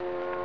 you